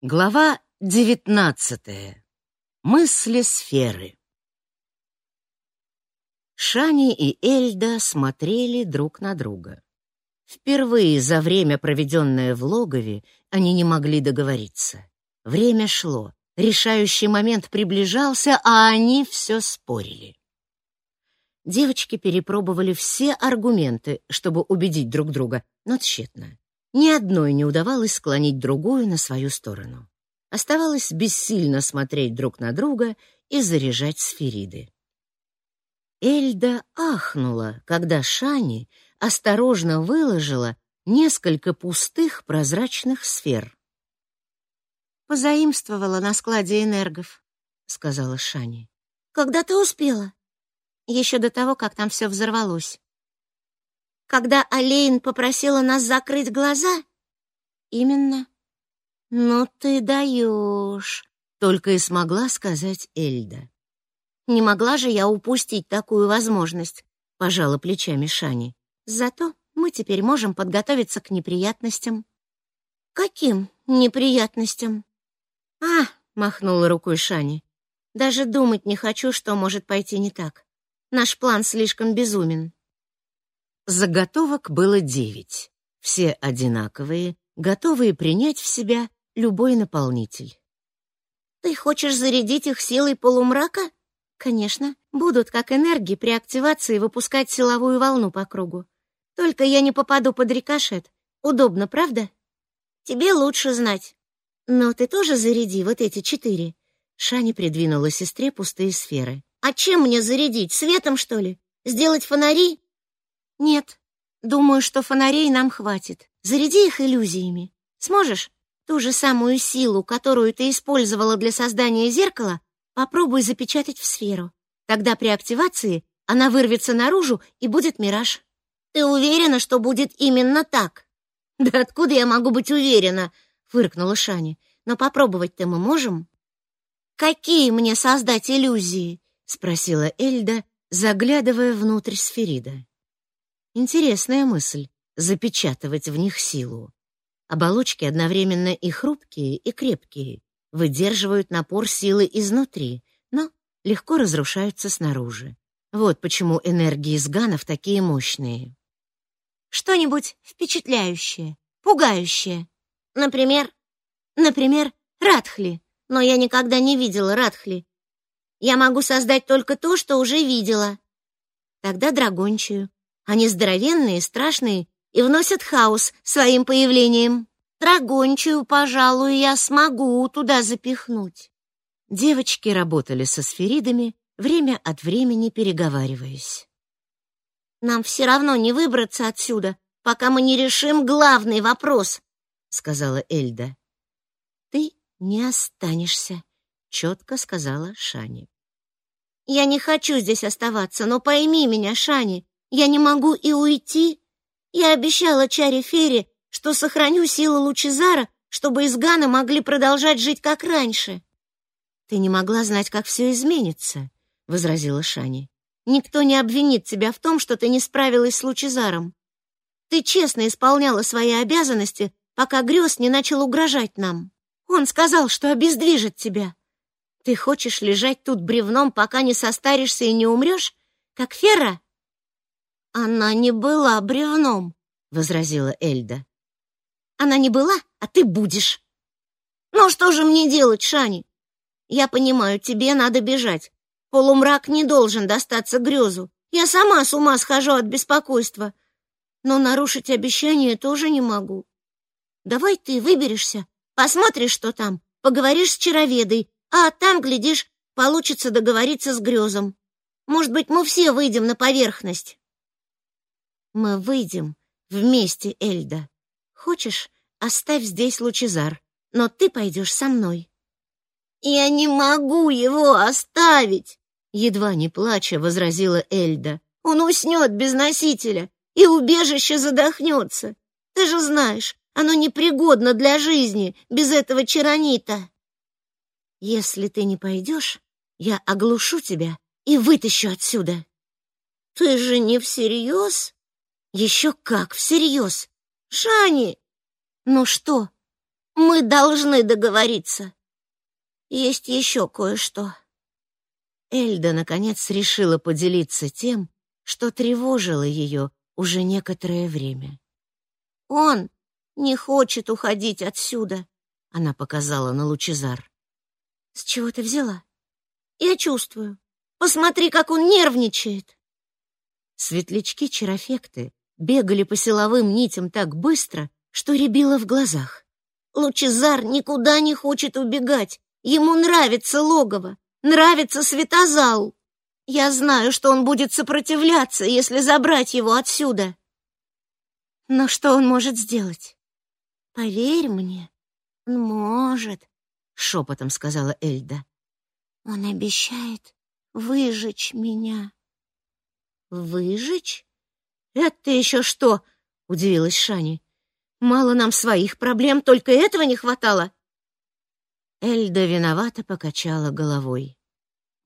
Глава девятнадцатая. Мысли сферы. Шани и Эльда смотрели друг на друга. Впервые за время, проведенное в логове, они не могли договориться. Время шло, решающий момент приближался, а они все спорили. Девочки перепробовали все аргументы, чтобы убедить друг друга, но тщетно. Ни одной не удавалось склонить другую на свою сторону. Оставалось бессильно смотреть друг на друга и заряжать сфериды. Эльда ахнула, когда Шани осторожно выложила несколько пустых прозрачных сфер. «Позаимствовала на складе энергов», — сказала Шани. «Когда ты успела?» «Еще до того, как там все взорвалось» когда Алейн попросила нас закрыть глаза? Именно. Ну ты даешь, только и смогла сказать Эльда. Не могла же я упустить такую возможность, пожала плечами Шани. Зато мы теперь можем подготовиться к неприятностям. Каким неприятностям? А, махнула рукой Шани. Даже думать не хочу, что может пойти не так. Наш план слишком безумен. Заготовок было девять, все одинаковые, готовые принять в себя любой наполнитель. Ты хочешь зарядить их силой полумрака? Конечно, будут как энергии при активации выпускать силовую волну по кругу. Только я не попаду под рикошет. Удобно, правда? Тебе лучше знать. Но ты тоже заряди вот эти четыре. Шани придвинула сестре пустые сферы. А чем мне зарядить? Светом, что ли? Сделать фонари? Нет, думаю, что фонарей нам хватит. Заряди их иллюзиями. Сможешь? Ту же самую силу, которую ты использовала для создания зеркала, попробуй запечатать в сферу. Тогда при активации она вырвется наружу и будет мираж. Ты уверена, что будет именно так? Да откуда я могу быть уверена? фыркнула Шани. Но попробовать-то мы можем. Какие мне создать иллюзии? спросила Эльда, заглядывая внутрь сферида. Интересная мысль — запечатывать в них силу. Оболочки одновременно и хрупкие, и крепкие, выдерживают напор силы изнутри, но легко разрушаются снаружи. Вот почему энергии сганов такие мощные. Что-нибудь впечатляющее, пугающее. Например, например, Радхли. Но я никогда не видела Радхли. Я могу создать только то, что уже видела. Тогда драгончию, они здоровенные, страшные и вносят хаос своим появлением. Драгончую, пожалуй, я смогу туда запихнуть. Девочки работали со сферидами, время от времени переговариваясь. Нам все равно не выбраться отсюда, пока мы не решим главный вопрос, сказала Эльда. Ты не останешься, четко сказала Шани. Я не хочу здесь оставаться, но пойми меня, Шани, я не могу и уйти. Я обещала Чаре Фере, что сохраню силу Лучезара, чтобы изганы могли продолжать жить как раньше. Ты не могла знать, как все изменится, возразила Шани. Никто не обвинит тебя в том, что ты не справилась с Лучезаром. Ты честно исполняла свои обязанности, пока Грёз не начал угрожать нам. Он сказал, что обездвижит тебя. Ты хочешь лежать тут бревном, пока не состаришься и не умрешь, как Фера? Она не была бревном, возразила Эльда. Она не была, а ты будешь. Ну что же мне делать, Шани? Я понимаю, тебе надо бежать. Полумрак не должен достаться грезу. Я сама с ума схожу от беспокойства. Но нарушить обещание тоже не могу. Давай ты выберешься, посмотришь, что там, поговоришь с чароведой, а там, глядишь, получится договориться с грезом. Может быть, мы все выйдем на поверхность. Мы выйдем вместе, Эльда. Хочешь, оставь здесь Лучезар, но ты пойдешь со мной. Я не могу его оставить, едва не плача возразила Эльда. Он уснет без носителя, и убежище задохнется. Ты же знаешь, оно непригодно для жизни без этого чаронита. Если ты не пойдешь, я оглушу тебя и вытащу отсюда. Ты же не всерьез? Еще как, всерьез. Шани! Ну что? Мы должны договориться. Есть еще кое-что. Эльда, наконец, решила поделиться тем, что тревожило ее уже некоторое время. «Он не хочет уходить отсюда», — она показала на Лучезар. «С чего ты взяла?» «Я чувствую. Посмотри, как он нервничает!» Светлячки-чарофекты бегали по силовым нитям так быстро, что рябило в глазах. «Лучезар никуда не хочет убегать. Ему нравится логово, нравится светозал. Я знаю, что он будет сопротивляться, если забрать его отсюда. Но что он может сделать? Поверь мне, он может, шепотом сказала Эльда. Он обещает выжечь меня. Выжечь? Это еще что? удивилась Шани. Мало нам своих проблем, только этого не хватало. Эльда виновато покачала головой.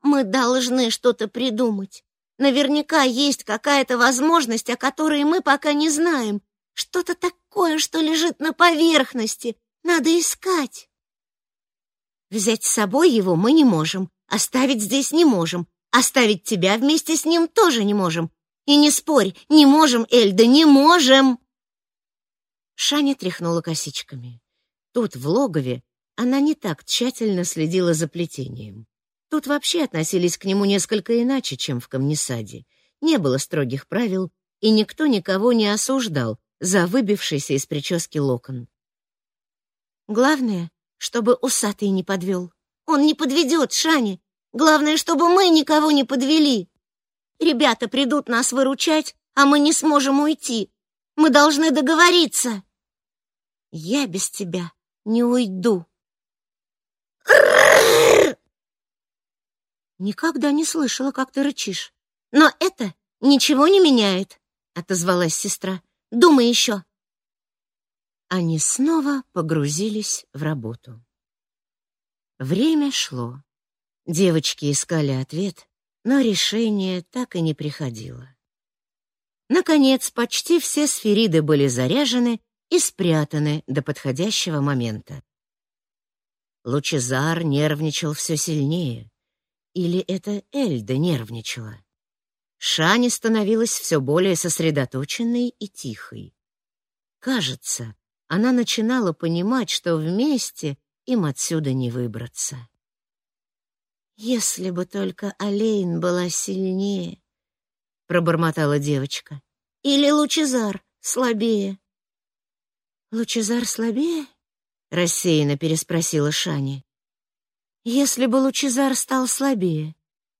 Мы должны что-то придумать. Наверняка есть какая-то возможность, о которой мы пока не знаем. Что-то такое, что лежит на поверхности. Надо искать. Взять с собой его мы не можем, оставить здесь не можем, оставить тебя вместе с ним тоже не можем. И не спорь, не можем, Эльда, не можем. Шаня тряхнула косичками. Тут в логове она не так тщательно следила за плетением. Тут вообще относились к нему несколько иначе, чем в камнесаде. Не было строгих правил, и никто никого не осуждал за выбившийся из прически локон. Главное, чтобы усатый не подвел. Он не подведет, Шани. Главное, чтобы мы никого не подвели. Ребята придут нас выручать, а мы не сможем уйти. Мы должны договориться. Я без тебя не уйду. Никогда не слышала, как ты рычишь. Но это ничего не меняет, отозвалась сестра. Думай еще. Они снова погрузились в работу. Время шло. Девочки искали ответ, но решение так и не приходило. Наконец, почти все сфериды были заряжены и спрятаны до подходящего момента. Лучезар нервничал все сильнее. Или это Эльда нервничала? Шани становилась все более сосредоточенной и тихой. Кажется, она начинала понимать, что вместе им отсюда не выбраться. «Если бы только Алейн была сильнее», — пробормотала девочка. «Или Лучезар слабее». «Лучезар слабее?» — рассеянно переспросила Шани. Если бы Лучезар стал слабее,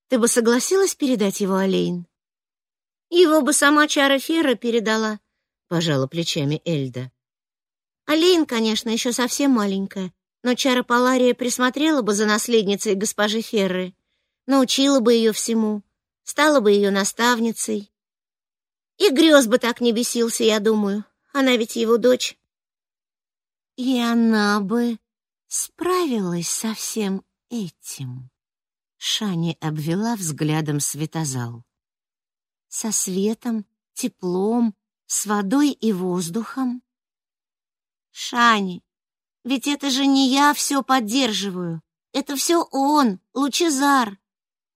ты бы согласилась передать его Алейн? Его бы сама Чара Фера передала, пожала плечами Эльда. Алейн, конечно, еще совсем маленькая, но Чара Палария присмотрела бы за наследницей госпожи Ферры, научила бы ее всему, стала бы ее наставницей. И грез бы так не бесился, я думаю. Она ведь его дочь. И она бы справилась со всем этим? Шани обвела взглядом светозал. Со светом, теплом, с водой и воздухом. Шани, ведь это же не я все поддерживаю. Это все он, Лучезар.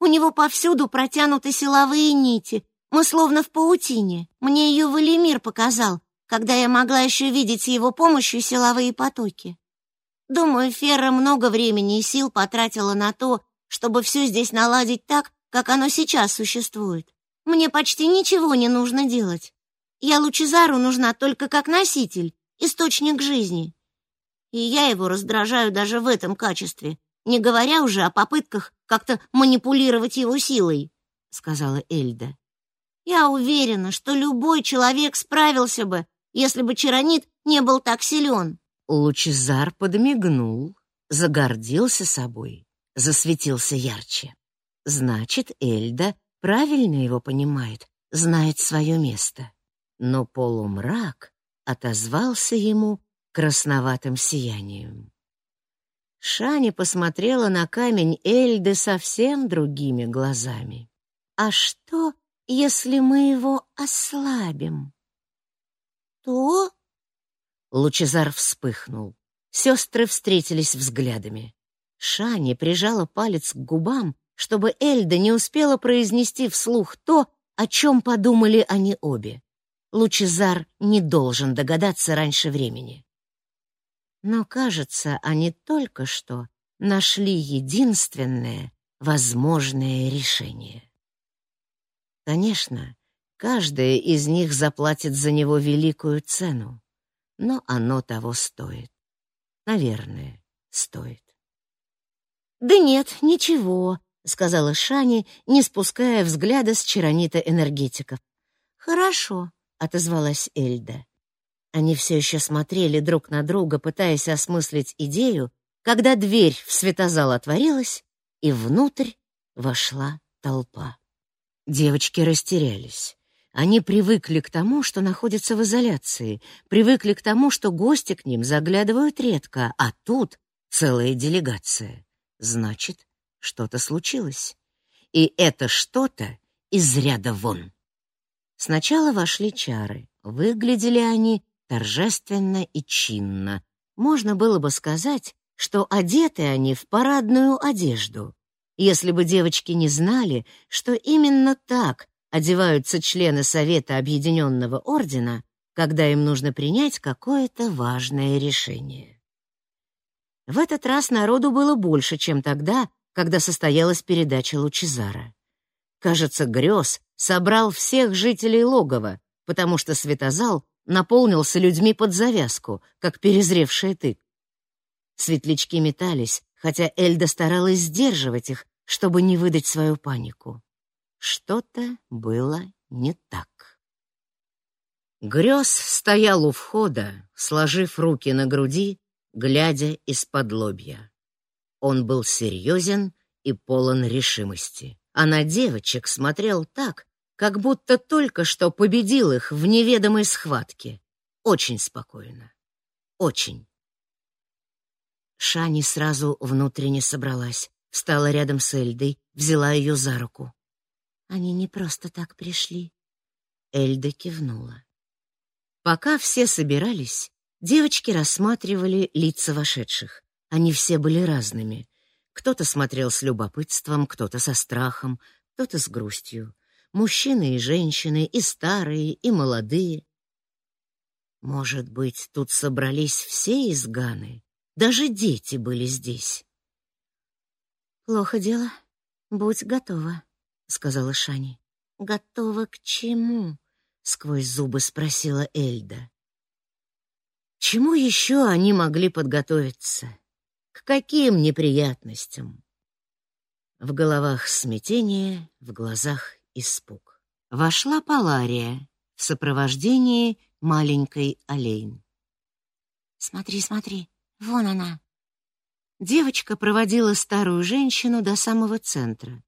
У него повсюду протянуты силовые нити. Мы словно в паутине. Мне ее Валимир показал, когда я могла еще видеть с его помощью силовые потоки. Думаю, Ферра много времени и сил потратила на то, чтобы все здесь наладить так, как оно сейчас существует. Мне почти ничего не нужно делать. Я Лучезару нужна только как носитель, источник жизни. И я его раздражаю даже в этом качестве, не говоря уже о попытках как-то манипулировать его силой, сказала Эльда. Я уверена, что любой человек справился бы, если бы Чаронит не был так силен. Лучезар подмигнул, загордился собой, засветился ярче. Значит, Эльда правильно его понимает, знает свое место. Но полумрак отозвался ему красноватым сиянием. Шани посмотрела на камень Эльды совсем другими глазами. А что, если мы его ослабим? То Лучезар вспыхнул. Сестры встретились взглядами. Шани прижала палец к губам, чтобы Эльда не успела произнести вслух то, о чем подумали они обе. Лучезар не должен догадаться раньше времени. Но, кажется, они только что нашли единственное возможное решение. Конечно, каждая из них заплатит за него великую цену, но оно того стоит. Наверное, стоит. «Да нет, ничего», — сказала Шани, не спуская взгляда с чаронита энергетиков. «Хорошо», — отозвалась Эльда. Они все еще смотрели друг на друга, пытаясь осмыслить идею, когда дверь в светозал отворилась, и внутрь вошла толпа. Девочки растерялись. Они привыкли к тому, что находятся в изоляции, привыкли к тому, что гости к ним заглядывают редко, а тут целая делегация. Значит, что-то случилось. И это что-то из ряда вон. Сначала вошли чары. Выглядели они торжественно и чинно. Можно было бы сказать, что одеты они в парадную одежду. Если бы девочки не знали, что именно так одеваются члены Совета Объединенного Ордена, когда им нужно принять какое-то важное решение. В этот раз народу было больше, чем тогда, когда состоялась передача Лучезара. Кажется, Грёз собрал всех жителей логова, потому что светозал наполнился людьми под завязку, как перезревшая тык. Светлячки метались, хотя Эльда старалась сдерживать их, чтобы не выдать свою панику. Что-то было не так. Грёз стоял у входа, сложив руки на груди, глядя из-под лобья. Он был серьезен и полон решимости, а на девочек смотрел так, как будто только что победил их в неведомой схватке. Очень спокойно. Очень. Шани сразу внутренне собралась, встала рядом с Эльдой, взяла ее за руку. Они не просто так пришли. Эльда кивнула. Пока все собирались, девочки рассматривали лица вошедших. Они все были разными. Кто-то смотрел с любопытством, кто-то со страхом, кто-то с грустью. Мужчины и женщины, и старые, и молодые. Может быть, тут собрались все из Ганы? Даже дети были здесь. Плохо дело. Будь готова, сказала Шани. Готова к чему? сквозь зубы спросила Эльда. Чему еще они могли подготовиться? К каким неприятностям? В головах смятение, в глазах испуг. Вошла Палария в сопровождении маленькой Олейн. Смотри, смотри, Вон она. Девочка проводила старую женщину до самого центра,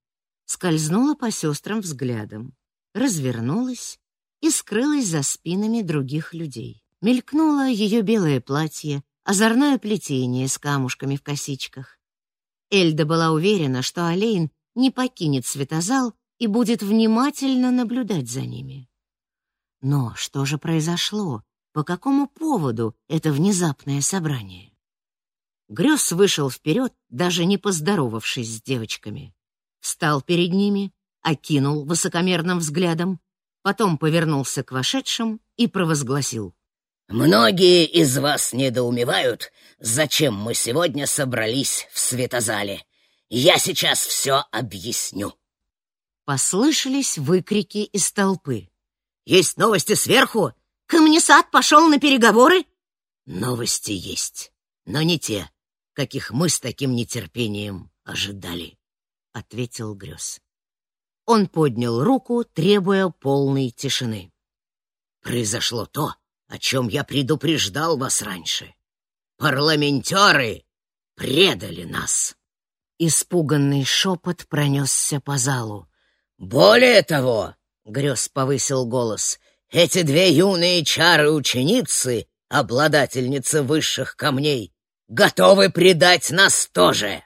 скользнула по сестрам взглядом, развернулась и скрылась за спинами других людей. Мелькнуло ее белое платье, озорное плетение с камушками в косичках. Эльда была уверена, что Алейн не покинет светозал и будет внимательно наблюдать за ними. Но что же произошло? По какому поводу это внезапное собрание? Грёз вышел вперед, даже не поздоровавшись с девочками. Встал перед ними, окинул высокомерным взглядом, потом повернулся к вошедшим и провозгласил. «Многие из вас недоумевают, зачем мы сегодня собрались в светозале. Я сейчас все объясню». Послышались выкрики из толпы. «Есть новости сверху?» «Камнесад пошел на переговоры?» «Новости есть, но не те, каких мы с таким нетерпением ожидали, ответил Грёз. Он поднял руку, требуя полной тишины. Произошло то, о чем я предупреждал вас раньше. Парламентеры предали нас. Испуганный шепот пронесся по залу. Более того, Грёз повысил голос, эти две юные чары-ученицы, обладательницы высших камней, готовы предать нас тоже.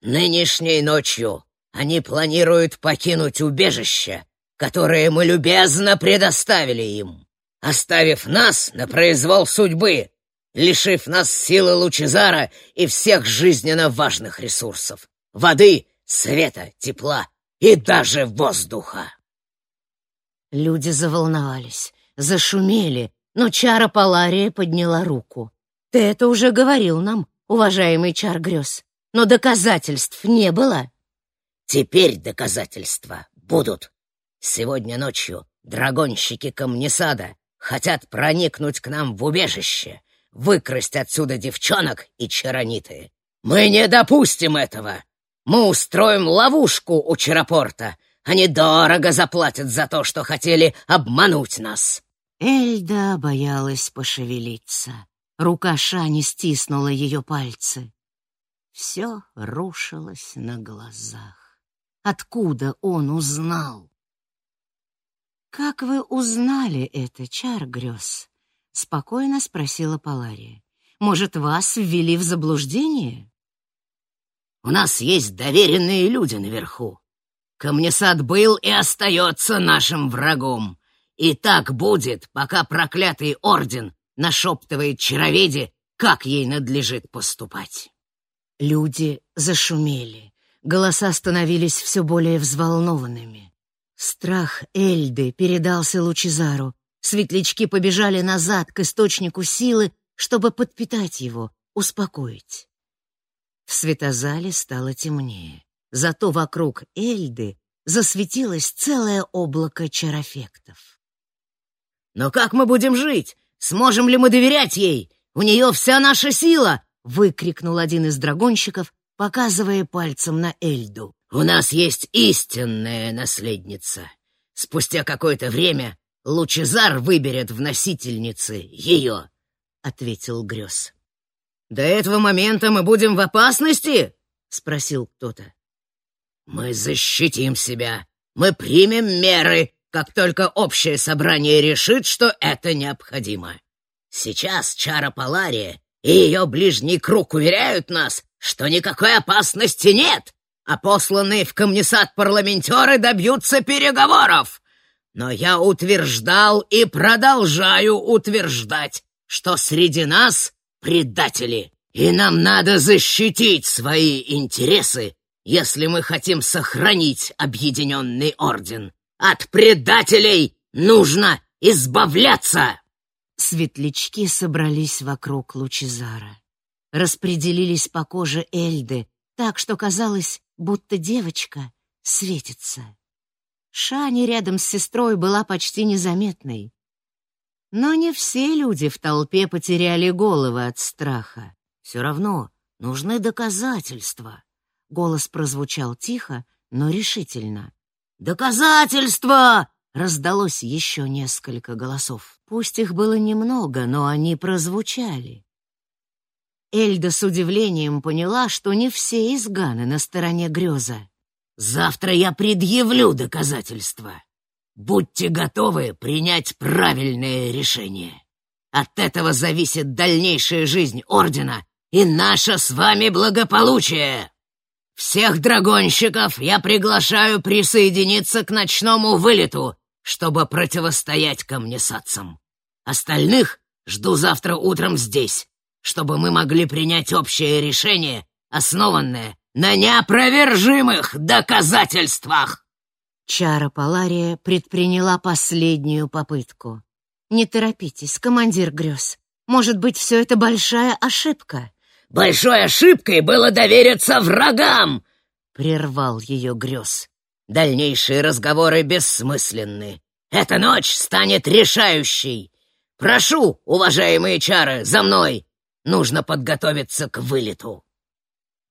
Нынешней ночью они планируют покинуть убежище, которое мы любезно предоставили им, оставив нас на произвол судьбы. лишив нас силы Лучезара и всех жизненно важных ресурсов — воды, света, тепла и даже воздуха. Люди заволновались, зашумели, но чара Палария подняла руку. «Ты это уже говорил нам, уважаемый чар грез, но доказательств не было». «Теперь доказательства будут. Сегодня ночью драгонщики Камнесада хотят проникнуть к нам в убежище, выкрасть отсюда девчонок и чарониты. Мы не допустим этого. Мы устроим ловушку у Чарапорта. Они дорого заплатят за то, что хотели обмануть нас. Эльда боялась пошевелиться. Рука Шани стиснула ее пальцы. Все рушилось на глазах. Откуда он узнал? «Как вы узнали это, чар грез?» — спокойно спросила Палария. «Может, вас ввели в заблуждение?» «У нас есть доверенные люди наверху. Камнесад был и остается нашим врагом. И так будет, пока проклятый орден нашептывает чароведе, как ей надлежит поступать». Люди зашумели. Голоса становились все более взволнованными. Страх Эльды передался Лучезару. Светлячки побежали назад к источнику силы, чтобы подпитать его, успокоить. В светозале стало темнее. Зато вокруг Эльды засветилось целое облако чарофектов. «Но как мы будем жить? Сможем ли мы доверять ей? У нее вся наша сила!» — выкрикнул один из драгонщиков, показывая пальцем на Эльду. «У нас есть истинная наследница. Спустя какое-то время Лучезар выберет в носительнице ее», — ответил Грёз. «До этого момента мы будем в опасности?» — спросил кто-то. «Мы защитим себя. Мы примем меры, как только общее собрание решит, что это необходимо. Сейчас Чара Палария и ее ближний круг уверяют нас, что никакой опасности нет, а посланные в комнисат парламентеры добьются переговоров. Но я утверждал и продолжаю утверждать, что среди нас предатели, и нам надо защитить свои интересы, если мы хотим сохранить объединенный орден. От предателей нужно избавляться!» Светлячки собрались вокруг Лучезара. Распределились по коже Эльды, так что казалось, будто девочка светится. Шани рядом с сестрой была почти незаметной. Но не все люди в толпе потеряли головы от страха. Все равно нужны доказательства. Голос прозвучал тихо, но решительно. «Доказательства!» — раздалось еще несколько голосов. Пусть их было немного, но они прозвучали. Эльда с удивлением поняла, что не все изганы на стороне греза. «Завтра я предъявлю доказательства. Будьте готовы принять правильное решение. От этого зависит дальнейшая жизнь Ордена и наше с вами благополучие. Всех драгонщиков я приглашаю присоединиться к ночному вылету, чтобы противостоять камнесадцам. Остальных жду завтра утром здесь, чтобы мы могли принять общее решение, основанное на неопровержимых доказательствах. Чара Палария предприняла последнюю попытку. «Не торопитесь, командир грез. Может быть, все это большая ошибка?» «Большой ошибкой было довериться врагам!» — прервал ее грез. «Дальнейшие разговоры бессмысленны. Эта ночь станет решающей. Прошу, уважаемые чары, за мной! Нужно подготовиться к вылету.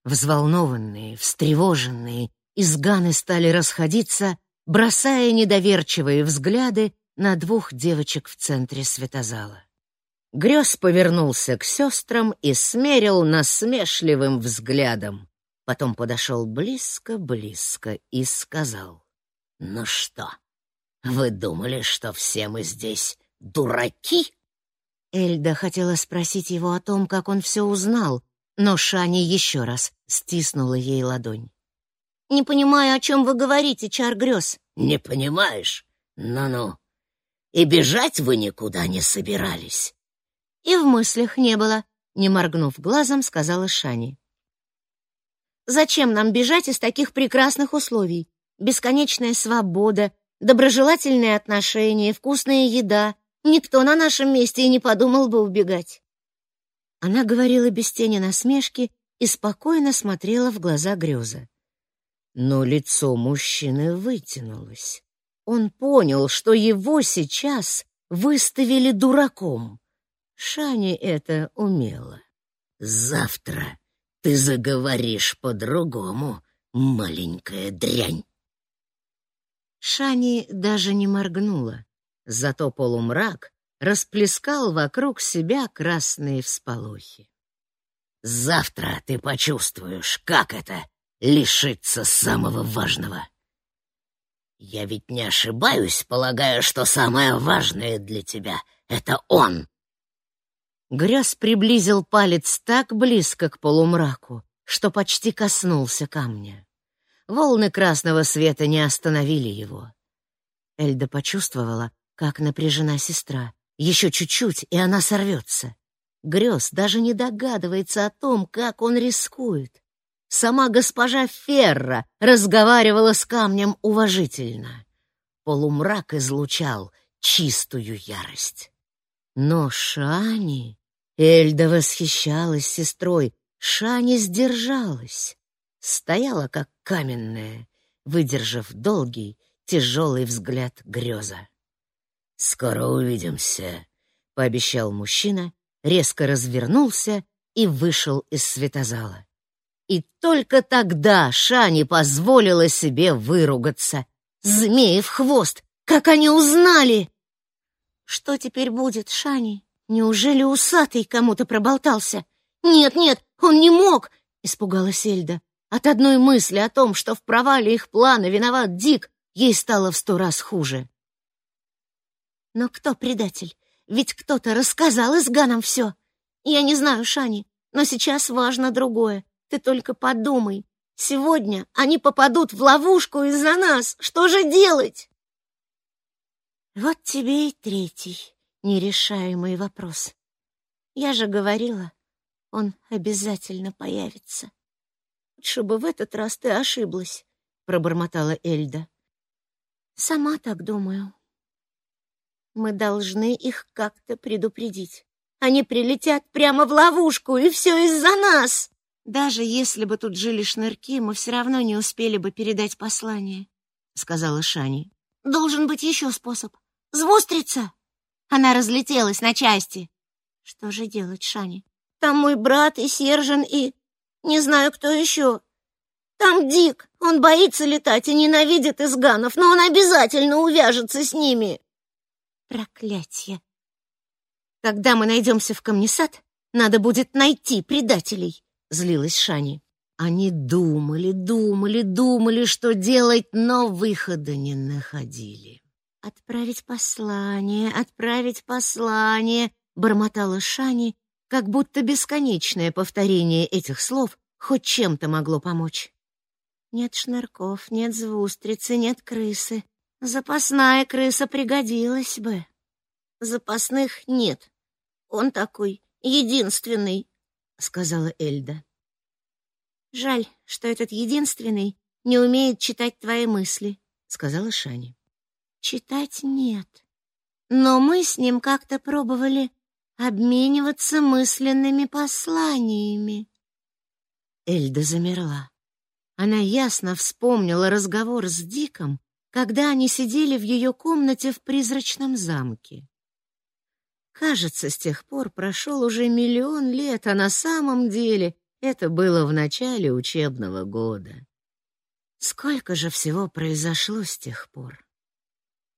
Взволнованные, встревоженные, изганы стали расходиться, бросая недоверчивые взгляды на двух девочек в центре светозала. Грёз повернулся к сестрам и смерил насмешливым взглядом. Потом подошел близко-близко и сказал. «Ну что, вы думали, что все мы здесь дураки?» Эльда хотела спросить его о том, как он все узнал, но Шани еще раз стиснула ей ладонь. «Не понимаю, о чем вы говорите, Чар Грёз». «Не понимаешь? Ну-ну. И бежать вы никуда не собирались. И в мыслях не было, не моргнув глазом, сказала Шани. Зачем нам бежать из таких прекрасных условий? Бесконечная свобода, доброжелательные отношения, вкусная еда. Никто на нашем месте и не подумал бы убегать. Она говорила без тени насмешки и спокойно смотрела в глаза греза. Но лицо мужчины вытянулось. Он понял, что его сейчас выставили дураком. Шани это умела. «Завтра ты заговоришь по-другому, маленькая дрянь!» Шани даже не моргнула, зато полумрак расплескал вокруг себя красные всполохи. «Завтра ты почувствуешь, как это — лишиться самого важного!» Я ведь не ошибаюсь, полагая, что самое важное для тебя — это он. Грёз приблизил палец так близко к полумраку, что почти коснулся камня. Волны красного света не остановили его. Эльда почувствовала, как напряжена сестра. Еще чуть-чуть, и она сорвется. Грёз даже не догадывается о том, как он рискует. Сама госпожа Ферра разговаривала с камнем уважительно. Полумрак излучал чистую ярость. Но Шани... Эльда восхищалась сестрой. Шани сдержалась. Стояла, как каменная, выдержав долгий, тяжелый взгляд греза. «Скоро увидимся», — пообещал мужчина, резко развернулся и вышел из светозала. И только тогда Шани позволила себе выругаться. Змеев хвост! Как они узнали? Что теперь будет, Шани? Неужели усатый кому-то проболтался? Нет, нет, он не мог, испугалась Эльда. От одной мысли о том, что в провале их плана виноват Дик, ей стало в сто раз хуже. Но кто предатель? Ведь кто-то рассказал изганам все. Я не знаю, Шани, но сейчас важно другое. Ты только подумай. Сегодня они попадут в ловушку из-за нас. Что же делать? Вот тебе и третий нерешаемый вопрос. Я же говорила, он обязательно появится. Лучше бы в этот раз ты ошиблась, пробормотала Эльда. Сама так думаю. Мы должны их как-то предупредить. Они прилетят прямо в ловушку, и все из-за нас. Даже если бы тут жили шнырки, мы все равно не успели бы передать послание, сказала Шани. Должен быть еще способ. Звустрица. Она разлетелась на части. Что же делать, Шани? Там мой брат и Сержан и не знаю, кто еще. Там Дик. Он боится летать и ненавидит изганов, но он обязательно увяжется с ними. Проклятье. Когда мы найдемся в камнесад, надо будет найти предателей злилась Шани. Они думали, думали, думали, что делать, но выхода не находили. Отправить послание, отправить послание, бормотала Шани, как будто бесконечное повторение этих слов хоть чем-то могло помочь. Нет шнырков, нет звустрицы, нет крысы. Запасная крыса пригодилась бы. Запасных нет. Он такой единственный, сказала Эльда. Жаль, что этот единственный не умеет читать твои мысли, сказала Шани. Читать нет. Но мы с ним как-то пробовали обмениваться мысленными посланиями. Эльда замерла. Она ясно вспомнила разговор с Диком, когда они сидели в ее комнате в призрачном замке. Кажется, с тех пор прошел уже миллион лет, а на самом деле это было в начале учебного года. Сколько же всего произошло с тех пор?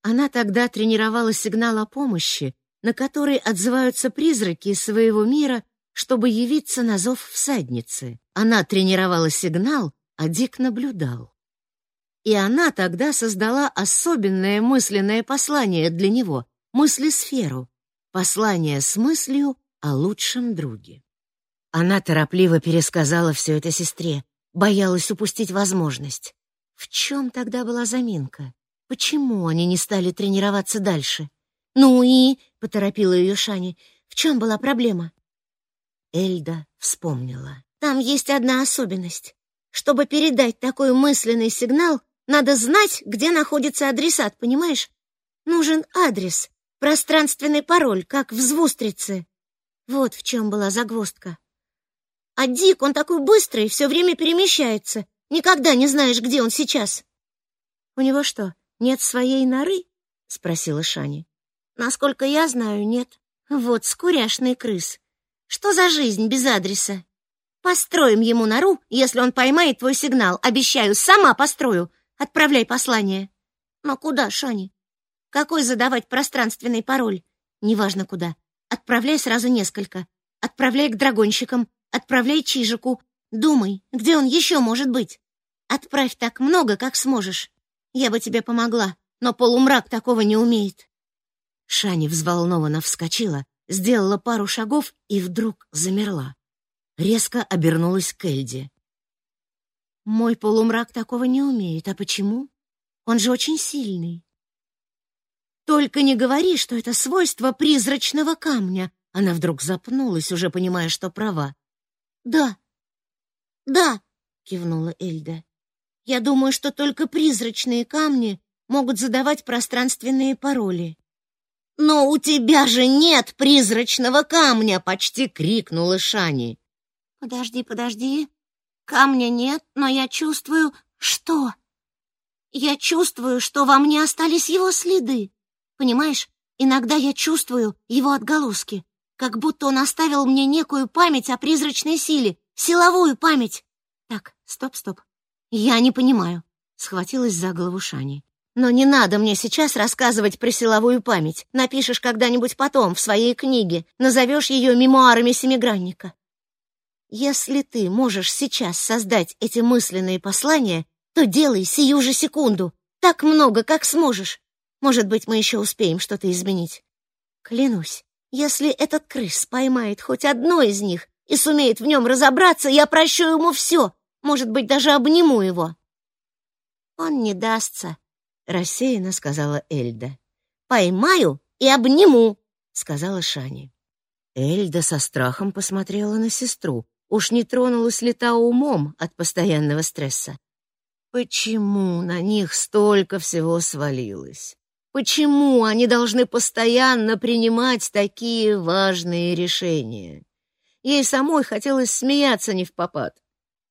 Она тогда тренировала сигнал о помощи, на который отзываются призраки из своего мира, чтобы явиться на зов всадницы. Она тренировала сигнал, а Дик наблюдал. И она тогда создала особенное мысленное послание для него, мыслесферу, Послание с мыслью о лучшем друге. Она торопливо пересказала все это сестре, боялась упустить возможность. В чем тогда была заминка? Почему они не стали тренироваться дальше? Ну и, поторопила ее Шани, в чем была проблема? Эльда вспомнила. Там есть одна особенность. Чтобы передать такой мысленный сигнал, надо знать, где находится адресат, понимаешь? Нужен адрес, пространственный пароль, как в звустрице. Вот в чем была загвоздка. А Дик, он такой быстрый, все время перемещается. Никогда не знаешь, где он сейчас. У него что, нет своей норы? спросила Шани. Насколько я знаю, нет. Вот скуряшный крыс. Что за жизнь без адреса? Построим ему нору, если он поймает твой сигнал. Обещаю, сама построю. Отправляй послание. Но куда, Шани? Какой задавать пространственный пароль? Неважно куда. Отправляй сразу несколько. Отправляй к драгонщикам, отправляй Чижику. Думай, где он еще может быть? Отправь так много, как сможешь. Я бы тебе помогла, но полумрак такого не умеет. Шани взволнованно вскочила, сделала пару шагов и вдруг замерла резко обернулась к Эльде. «Мой полумрак такого не умеет. А почему? Он же очень сильный». «Только не говори, что это свойство призрачного камня!» Она вдруг запнулась, уже понимая, что права. «Да, да!» — кивнула Эльда. «Я думаю, что только призрачные камни могут задавать пространственные пароли». «Но у тебя же нет призрачного камня!» — почти крикнула Шани. Подожди, подожди. Камня нет, но я чувствую... Что? Я чувствую, что во мне остались его следы. Понимаешь, иногда я чувствую его отголоски, как будто он оставил мне некую память о призрачной силе, силовую память. Так, стоп, стоп. Я не понимаю. Схватилась за голову Шани. Но не надо мне сейчас рассказывать про силовую память. Напишешь когда-нибудь потом в своей книге, назовешь ее мемуарами семигранника. Если ты можешь сейчас создать эти мысленные послания, то делай сию же секунду, так много, как сможешь. Может быть, мы еще успеем что-то изменить. Клянусь, если этот крыс поймает хоть одно из них и сумеет в нем разобраться, я прощу ему все, может быть, даже обниму его. Он не дастся, рассеянно сказала Эльда. Поймаю и обниму, сказала Шани. Эльда со страхом посмотрела на сестру, Уж не тронулась ли та умом от постоянного стресса? Почему на них столько всего свалилось? Почему они должны постоянно принимать такие важные решения? Ей самой хотелось смеяться не в попад,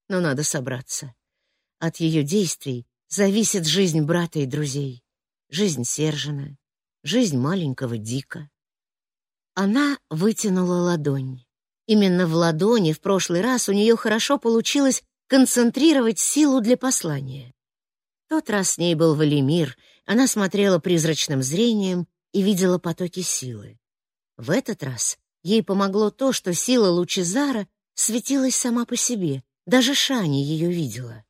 но надо собраться. От ее действий зависит жизнь брата и друзей, жизнь Сержина, жизнь маленького Дика. Она вытянула ладонь. Именно в ладони в прошлый раз у нее хорошо получилось концентрировать силу для послания. Тот раз с ней был Валимир, она смотрела призрачным зрением и видела потоки силы. В этот раз ей помогло то, что сила Лучезара светилась сама по себе, даже Шани ее видела.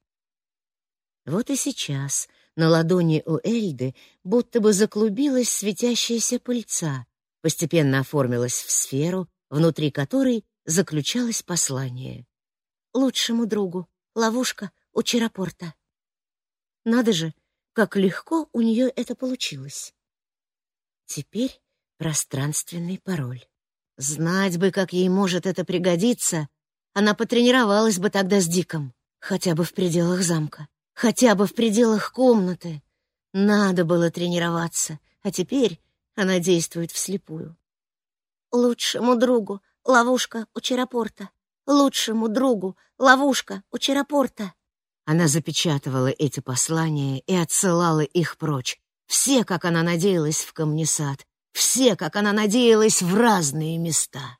Вот и сейчас на ладони у Эльды будто бы заклубилась светящаяся пыльца, постепенно оформилась в сферу, внутри которой заключалось послание. Лучшему другу. Ловушка у Черапорта. Надо же, как легко у нее это получилось. Теперь пространственный пароль. Знать бы, как ей может это пригодиться. Она потренировалась бы тогда с Диком, хотя бы в пределах замка, хотя бы в пределах комнаты. Надо было тренироваться, а теперь она действует вслепую лучшему другу ловушка у Черапорта, лучшему другу ловушка у Черапорта. Она запечатывала эти послания и отсылала их прочь. Все, как она надеялась, в Камнесад, все, как она надеялась, в разные места.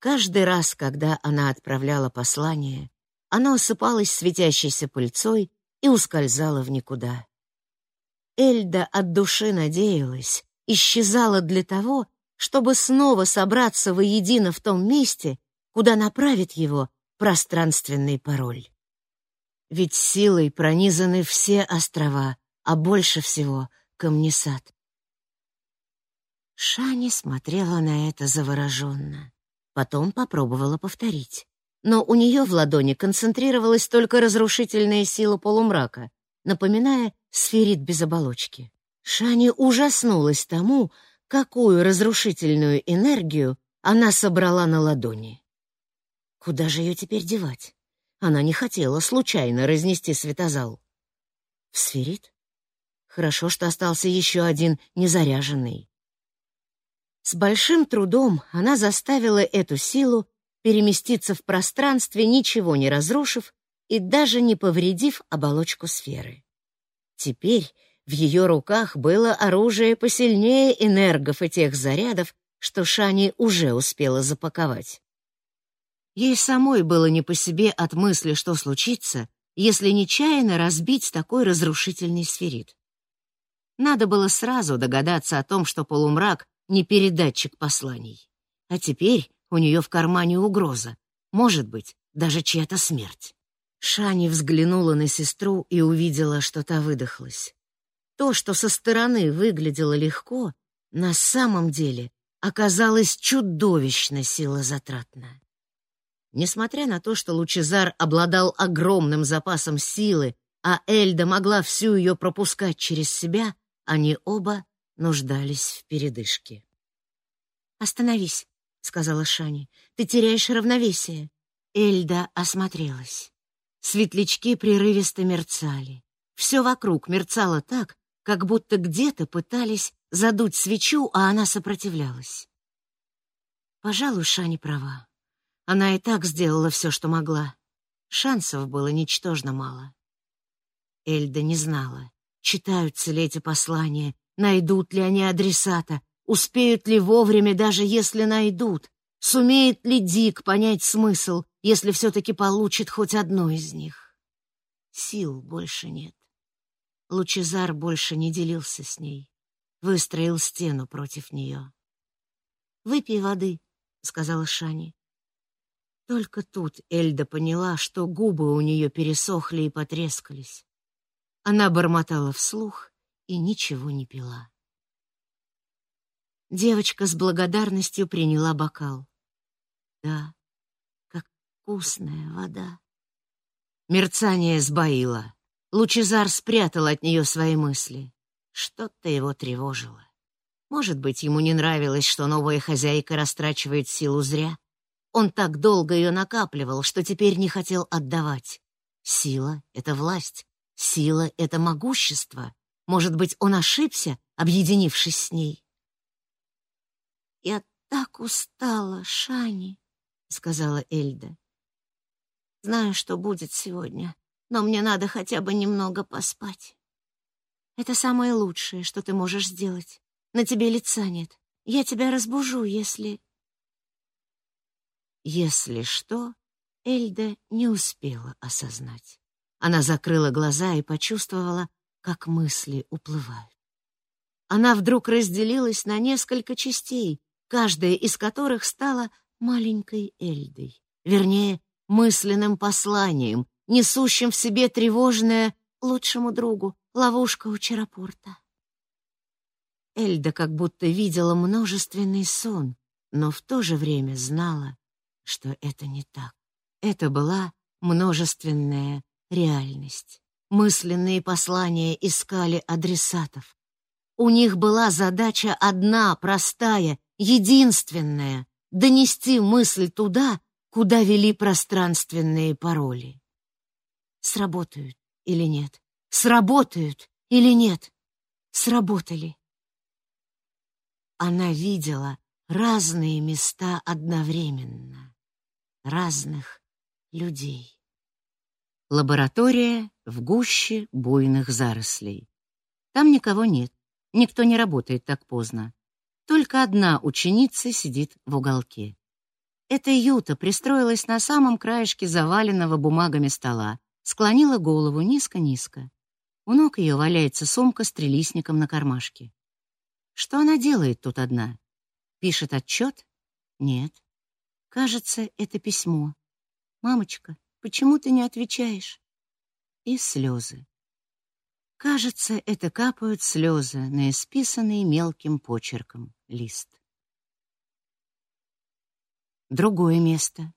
Каждый раз, когда она отправляла послание, оно осыпалось светящейся пыльцой и ускользало в никуда. Эльда от души надеялась, исчезала для того, чтобы снова собраться воедино в том месте, куда направит его пространственный пароль. Ведь силой пронизаны все острова, а больше всего Камнесад. Шани смотрела на это завороженно. Потом попробовала повторить. Но у нее в ладони концентрировалась только разрушительная сила полумрака, напоминая сферит без оболочки. Шани ужаснулась тому, какую разрушительную энергию она собрала на ладони. Куда же ее теперь девать? Она не хотела случайно разнести светозал. В сферит? Хорошо, что остался еще один незаряженный. С большим трудом она заставила эту силу переместиться в пространстве, ничего не разрушив и даже не повредив оболочку сферы. Теперь в ее руках было оружие посильнее энергов и тех зарядов, что Шани уже успела запаковать. Ей самой было не по себе от мысли, что случится, если нечаянно разбить такой разрушительный сферит. Надо было сразу догадаться о том, что полумрак не передатчик посланий. А теперь у нее в кармане угроза, может быть, даже чья-то смерть. Шани взглянула на сестру и увидела, что та выдохлась. То, что со стороны выглядело легко, на самом деле оказалось чудовищно силозатратно. Несмотря на то, что Лучезар обладал огромным запасом силы, а Эльда могла всю ее пропускать через себя, они оба нуждались в передышке. «Остановись», — сказала Шани. «Ты теряешь равновесие». Эльда осмотрелась. Светлячки прерывисто мерцали. Все вокруг мерцало так, как будто где-то пытались задуть свечу, а она сопротивлялась. Пожалуй, Шани права. Она и так сделала все, что могла. Шансов было ничтожно мало. Эльда не знала, читаются ли эти послания, найдут ли они адресата, успеют ли вовремя, даже если найдут, сумеет ли Дик понять смысл, если все-таки получит хоть одно из них. Сил больше нет. Лучезар больше не делился с ней, выстроил стену против нее. «Выпей воды», — сказала Шани. Только тут Эльда поняла, что губы у нее пересохли и потрескались. Она бормотала вслух и ничего не пила. Девочка с благодарностью приняла бокал. Да, как вкусная вода. Мерцание сбоило. Лучезар спрятал от нее свои мысли. Что-то его тревожило. Может быть, ему не нравилось, что новая хозяйка растрачивает силу зря. Он так долго ее накапливал, что теперь не хотел отдавать. Сила — это власть, сила — это могущество. Может быть, он ошибся, объединившись с ней. «Я так устала, Шани», — сказала Эльда. «Знаю, что будет сегодня, но мне надо хотя бы немного поспать. Это самое лучшее, что ты можешь сделать. На тебе лица нет. Я тебя разбужу, если...» Если что, Эльда не успела осознать. Она закрыла глаза и почувствовала, как мысли уплывают. Она вдруг разделилась на несколько частей, каждая из которых стала маленькой Эльдой, вернее, мысленным посланием, несущим в себе тревожное лучшему другу ловушка у Чарапорта. Эльда как будто видела множественный сон, но в то же время знала, что это не так. Это была множественная реальность. Мысленные послания искали адресатов. У них была задача одна, простая, единственная — донести мысль туда, куда вели пространственные пароли. Сработают или нет? Сработают или нет? Сработали. Она видела разные места одновременно разных людей. Лаборатория в гуще буйных зарослей. Там никого нет, никто не работает так поздно. Только одна ученица сидит в уголке. Эта Юта пристроилась на самом краешке заваленного бумагами стола, склонила голову низко-низко. У ног ее валяется сумка с трилистником на кармашке. Что она делает тут одна? Пишет отчет? Нет. Кажется, это письмо. Мамочка, почему ты не отвечаешь? И слезы. Кажется, это капают слезы на исписанный мелким почерком лист. Другое место.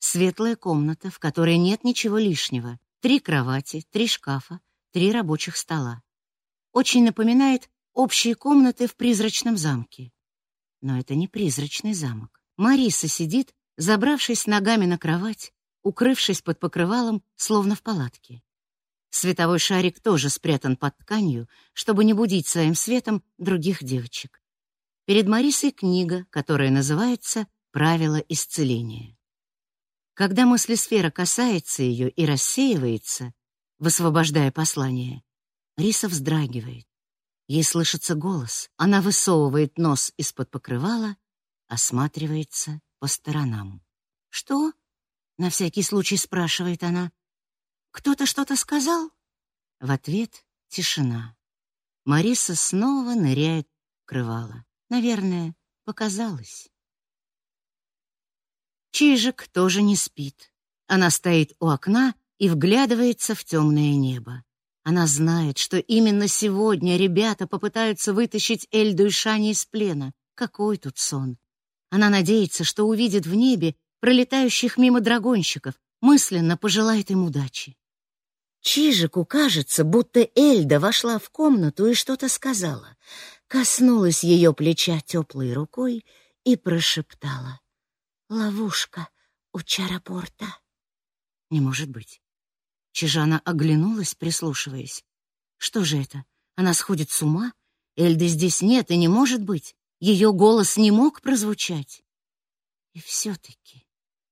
Светлая комната, в которой нет ничего лишнего. Три кровати, три шкафа, три рабочих стола. Очень напоминает общие комнаты в призрачном замке. Но это не призрачный замок. Мариса сидит, забравшись ногами на кровать, укрывшись под покрывалом, словно в палатке. Световой шарик тоже спрятан под тканью, чтобы не будить своим светом других девочек. Перед Марисой книга, которая называется «Правила исцеления». Когда мыслесфера касается ее и рассеивается, высвобождая послание, Риса вздрагивает. Ей слышится голос. Она высовывает нос из-под покрывала, осматривается по сторонам. «Что?» — на всякий случай спрашивает она. «Кто-то что-то сказал?» В ответ — тишина. Мариса снова ныряет в крывало. Наверное, показалось. Чижик тоже не спит. Она стоит у окна и вглядывается в темное небо. Она знает, что именно сегодня ребята попытаются вытащить Эльду и Шани из плена. Какой тут сон! Она надеется, что увидит в небе пролетающих мимо драгонщиков, мысленно пожелает им удачи. Чижику кажется, будто Эльда вошла в комнату и что-то сказала, коснулась ее плеча теплой рукой и прошептала «Ловушка у Чарапорта». Не может быть. Чижана оглянулась, прислушиваясь. Что же это? Она сходит с ума? Эльды здесь нет и не может быть. Ее голос не мог прозвучать. И все-таки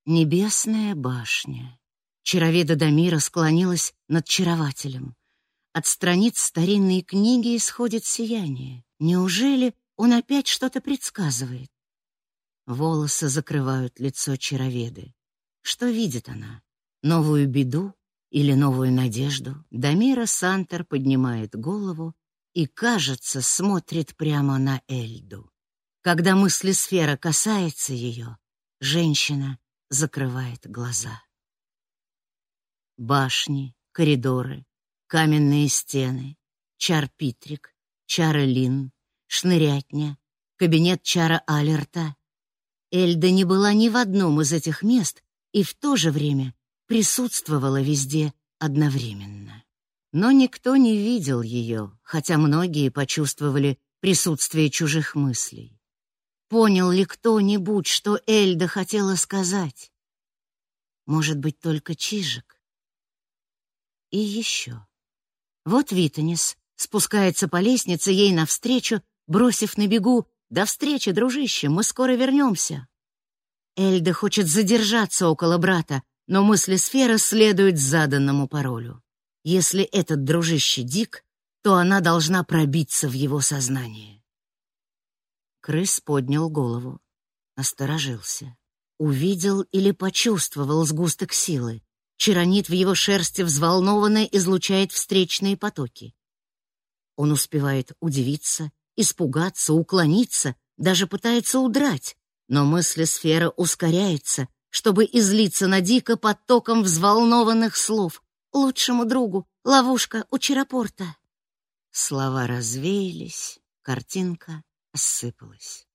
небесная башня. Чароведа Дамира склонилась над чарователем. От страниц старинной книги исходит сияние. Неужели он опять что-то предсказывает? Волосы закрывают лицо чароведы. Что видит она? Новую беду или новую надежду, Дамира Сантер поднимает голову и, кажется, смотрит прямо на Эльду. Когда мыслесфера касается ее, женщина закрывает глаза. Башни, коридоры, каменные стены, чар-питрик, чара-лин, шнырятня, кабинет чара Алерта. Эльда не была ни в одном из этих мест и в то же время присутствовала везде одновременно. Но никто не видел ее, хотя многие почувствовали присутствие чужих мыслей. Понял ли кто-нибудь, что Эльда хотела сказать? Может быть, только Чижик? И еще. Вот Витанис спускается по лестнице ей навстречу, бросив на бегу «До встречи, дружище, мы скоро вернемся». Эльда хочет задержаться около брата, но мыслесфера следует заданному паролю. Если этот дружище Дик, то она должна пробиться в его сознание. Крыс поднял голову, осторожился. Увидел или почувствовал сгусток силы. Чаронит в его шерсти взволнованно излучает встречные потоки. Он успевает удивиться, испугаться, уклониться, даже пытается удрать, но мыслесфера ускоряется, чтобы излиться на Дика потоком взволнованных слов. Лучшему другу ловушка у Чарапорта. Слова развеялись, картинка осыпалась.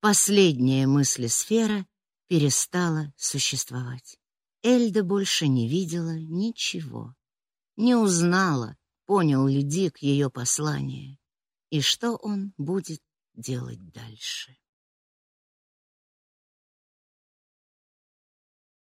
Последняя мыслесфера перестала существовать. Эльда больше не видела ничего. Не узнала, понял ли Дик ее послание и что он будет делать дальше.